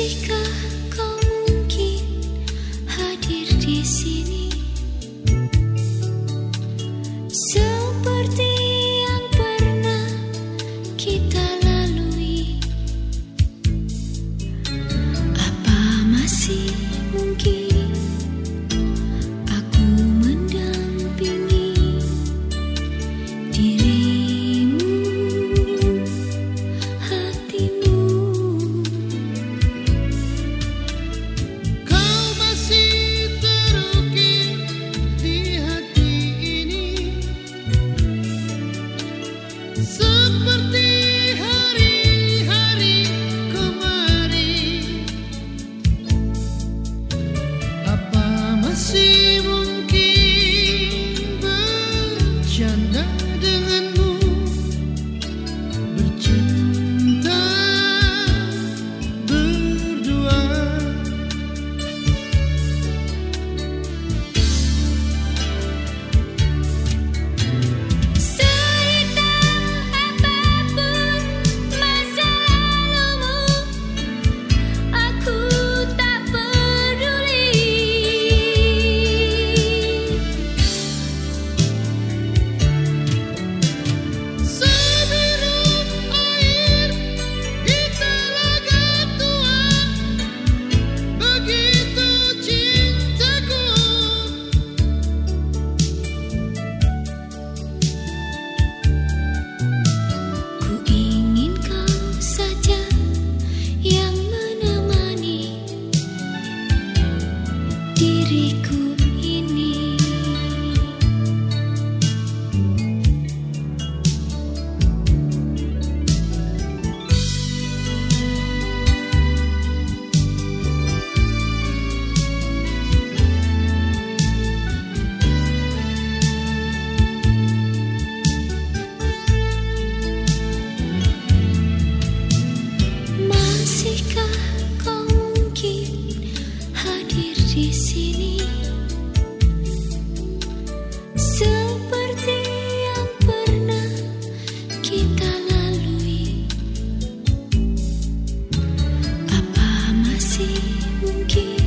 Jika kau mungkin hadir di sini? seem.